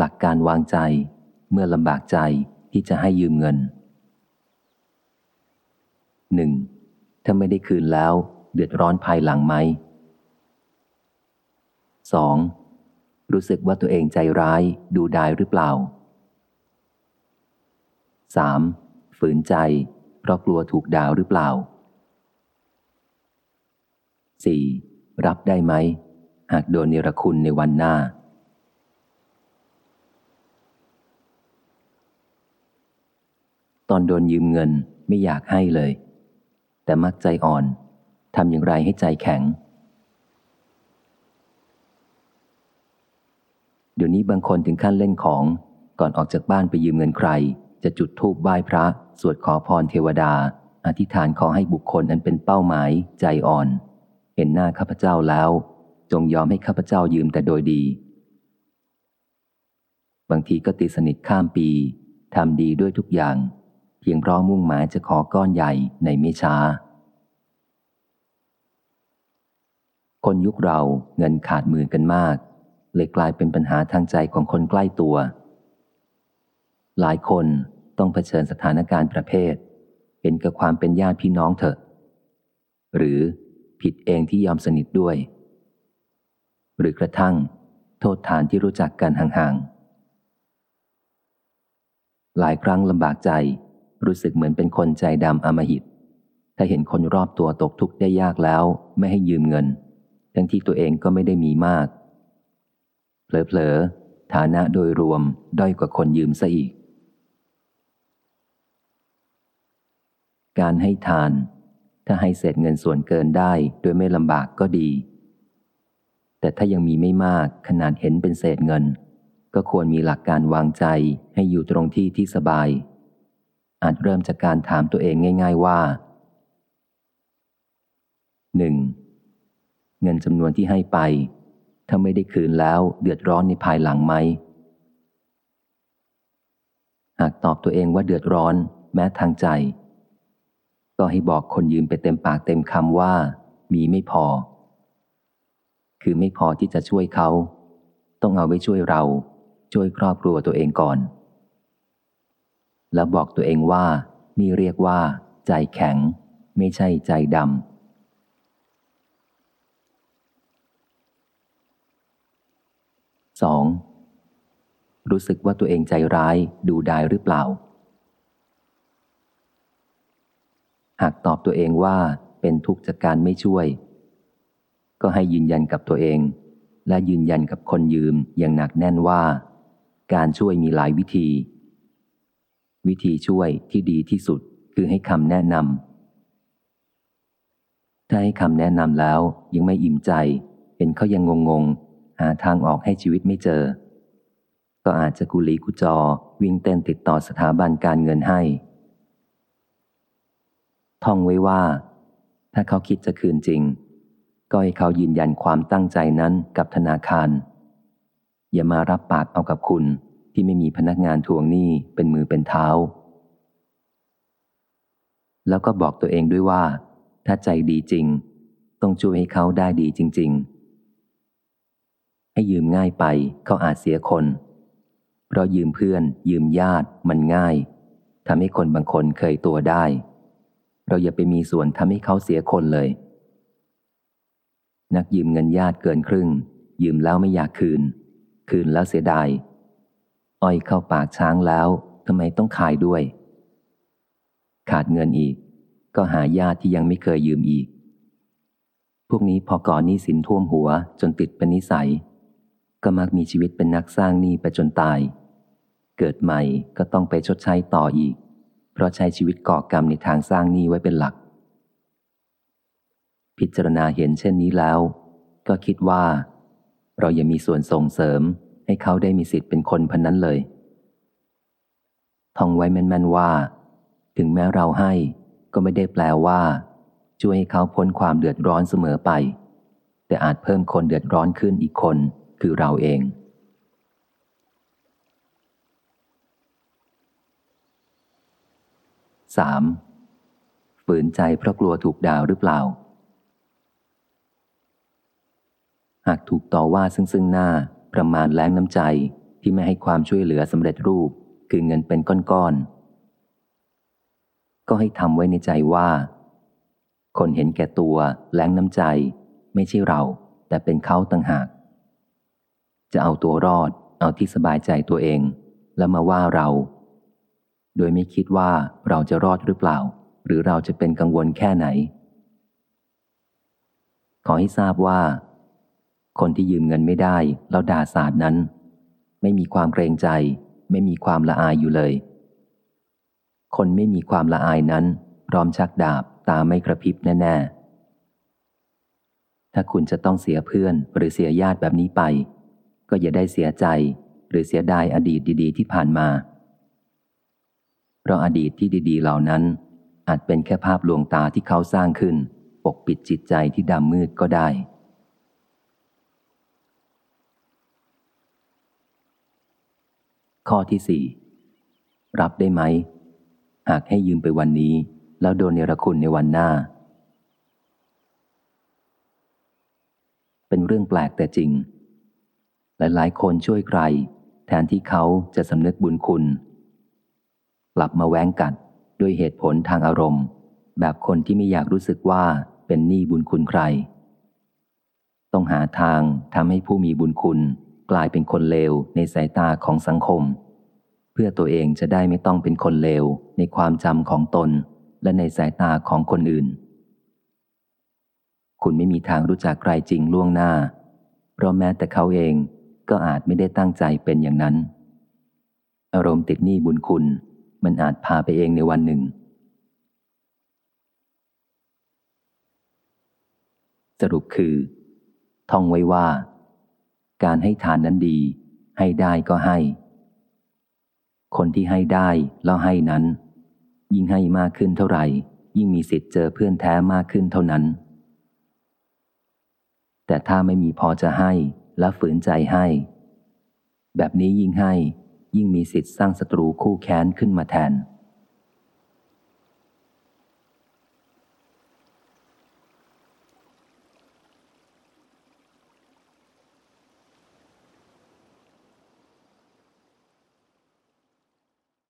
หลักการวางใจ เมื่อลำบากใจที่จะให้ยืมเงินหนึ่งถ้าไม่ได้คืนแล้ว เดือดร้อนภายหลังไหมสองรู้สึกว่าตัวเองใจร้ายดูดายหรือเปล่าสามฝืนใจ เพราะกลัวถูกด่าหรือเปล่าสี่รับได้ไหม หากโดนเนรคุณในวันหน้า ตอนโดนยืมเงินไม่อยากให้เลย แต่มักใจอ่อนทำอย่างไรให้ใจแข็ง เดี๋ยวนี้บางคนถึงขั้นเล่นของก่อนออกจากบ้านไปยืมเงินใคร จะจุดธูปไหว้พระ สวดขอพรเทวดา อธิษฐานขอให้บุคคลนั้นเป็นเป้าหมายใจอ่อน เห็นหน้าข้าพเจ้าแล้ว จงยอมให้ข้าพเจ้ายืมแต่โดยดี บางทีก็ตีสนิทข้ามปีทำดีด้วยทุกอย่าง เพียงเพราะมุ่งหมายจะขอก้อนใหญ่ในไม่ช้า คนยุคเราเงินขาดมือกันมาก เลยกลายเป็นปัญหาทางใจของคนใกล้ตัว หลายคนต้องเผชิญสถานการณ์ประเภทเห็นกับความเป็นญาติพี่น้องเถอะ หรือผิดเองที่ยอมสนิทด้วย หรือกระทั่ง โทษฐานที่รู้จักกันห่างๆหลายครั้งลำบากใจ รู้สึกเหมือนเป็นคนใจดำอมหิต ถ้าเห็นคนรอบตัวตกทุกข์ได้ยากแล้ว ไม่ให้ยืมเงิน ทั้งที่ตัวเองก็ไม่ได้มีมาก เผลอๆ ฐานะโดยรวมด้อยกว่าคนยืมซะอีก การให้ทาน ถ้าให้เศษเงินส่วนเกินได้โดยไม่ลำบากก็ดี แต่ถ้ายังมีไม่มากขนาดเห็นเป็นเศษเงิน ก็ควรมีหลักการวางใจให้อยู่ตรงที่ที่สบาย อาจเริ่มจากการถามตัวเองง่าย ๆว่า 1. เงินจำนวนที่ให้ไป ถ้าไม่ได้คืนแล้วเดือดร้อนในภายหลังไหม หากตอบตัวเองว่าเดือดร้อนแม้ทางใจ ก็ให้บอกคนยืมไปเต็มปากเต็มคำว่า มีไม่พอ คือไม่พอที่จะช่วยเขา ต้องเอาไว้ช่วยเรา ช่วยครอบครัวตัวเองก่อน แล้วบอกตัวเองว่า นี่เรียกว่า ใจแข็ง ไม่ใช่ใจดำ 2. รู้สึกว่าตัวเองใจร้ายดูดายหรือเปล่า หากตอบตัวเองว่าเป็นทุกข์จากการไม่ช่วย ก็ให้ยืนยันกับตัวเอง และยืนยันกับคนยืมอย่างหนักแน่นว่า การช่วยมีหลายวิธี วิธีช่วยที่ดีที่สุดคือให้คำแนะนำถ้าให้คำแนะนำแล้วยังไม่อิ่มใจ เห็นเขายังงงๆ หาทางออกให้ชีวิตไม่เจอ ก็อาจจะกุลีกุจอวิ่งเต้นติดต่อสถาบันการเงินให้ ท่องไว้ว่า ถ้าเขาคิดจะคืนจริง ก็ให้เขายืนยันความตั้งใจนั้นกับธนาคาร อย่ามารับปากเอากับคุณ ที่ไม่มีพนักงานทวงหนี้เป็นมือเป็นเท้า แล้วก็บอกตัวเองด้วยว่า ถ้าใจดีจริง ต้องช่วยให้เขาได้ดีจริง ๆ ให้ยืมง่ายไปเขาอาจเสียคน เพราะยืมเพื่อน ยืมญาติมันง่ายทำให้คนบางคนเคยตัวได้ เราอย่าไปมีส่วนทำให้เขาเสียคนเลย นักยืมเงินญาติเกินครึ่ง ยืมแล้วไม่อยากคืน คืนแล้วเสียดาย อ้อยเข้าปากช้างแล้วทำไมต้องขายด้วย ขาดเงินอีก ก็หาญาติที่ยังไม่เคยยืมอีก พวกนี้พอก่อนนี้สินท่วมหัวจนติดเป็นนิสัย ก็มักมีชีวิตเป็นนักสร้างหนี้ไปจนตาย เกิดใหม่ก็ต้องไปชดใช้ต่ออีก เพราะใช้ชีวิตก่อกรรมในทางสร้างหนี้ไว้เป็นหลัก พิจารณาเห็นเช่นนี้แล้ว ก็คิดว่า เราอย่ามีส่วนส่งเสริม ให้เขาได้มีสิทธิ์เป็นคนพันนั้นเลยท่องไว้แม่นๆว่า ถึงแม้เราให้ก็ไม่ได้แปลว่า ช่วยให้เขาพ้นความเดือดร้อนเสมอไป แต่อาจเพิ่มคนเดือดร้อนขึ้นอีกคนคือเราเอง 3. ฝืนใจเพราะกลัวถูกด่าหรือเปล่า หากถูกต่อว่าซึ่งซึ่งหน้า ประมาณแรงน้ำใจที่ไม่ให้ความช่วยเหลือสำเร็จรูป คือเงินเป็นก้อนๆ ก็ให้ทำไว้ในใจว่า คนเห็นแก่ตัวแล้งน้ำใจ ไม่ใช่เรา แต่เป็นเขาต่างหาก จะเอาตัวรอด เอาที่สบายใจตัวเอง แล้วมาว่าเรา โดยไม่คิดว่าเราจะรอดหรือเปล่า หรือเราจะเป็นกังวลแค่ไหน ขอให้ทราบว่า คนที่ยืมเงินไม่ได้แล้วด่าสาดนั้น ไม่มีความเกรงใจ ไม่มีความละอายอยู่เลย คนไม่มีความละอายนั้น พร้อมชักดาบตาไม่กระพริบแน่ๆ ถ้าคุณจะต้องเสียเพื่อนหรือเสียญาติแบบนี้ไป ก็อย่าได้เสียใจ หรือเสียดายอดีตดี ๆ ที่ผ่านมา เพราะอดีตที่ดี ๆ เหล่านั้น อาจเป็นแค่ภาพลวงตาที่เขาสร้างขึ้น ปกปิดจิตใจที่ดำมืดก็ได้ ข้อที่สี่รับได้ไหม หากให้ยืมไปวันนี้ แล้วโดนเนรคุณในวันหน้า เป็นเรื่องแปลกแต่จริง หลายๆ คนช่วยใคร แทนที่เขาจะสำนึกบุญคุณ กลับมาแว้งกัดด้วยเหตุผลทางอารมณ์ แบบคนที่ไม่อยากรู้สึกว่าเป็นหนี้บุญคุณใคร ต้องหาทางทำให้ผู้มีบุญคุณ กลายเป็นคนเลวในสายตาของสังคม เพื่อตัวเองจะได้ไม่ต้องเป็นคนเลวในความจำของตนและในสายตาของคนอื่น คุณไม่มีทางรู้จักใครจริงล่วงหน้า เพราะแม้แต่เขาเองก็อาจไม่ได้ตั้งใจเป็นอย่างนั้น อารมณ์ติดหนี้บุญคุณมันอาจพาไปเองในวันหนึ่ง สรุปคือ ท่องไว้ว่า การให้ทานนั้นดี ให้ได้ก็ให้ คนที่ให้ได้แล้วให้นั้น ยิ่งให้มากขึ้นเท่าไหร่ ยิ่งมีสิทธิ์เจอเพื่อนแท้มากขึ้นเท่านั้น แต่ถ้าไม่มีพอจะให้และฝืนใจให้ แบบนี้ยิ่งให้ยิ่งมีสิทธิ์สร้างศัตรูคู่แค้นขึ้นมาแทน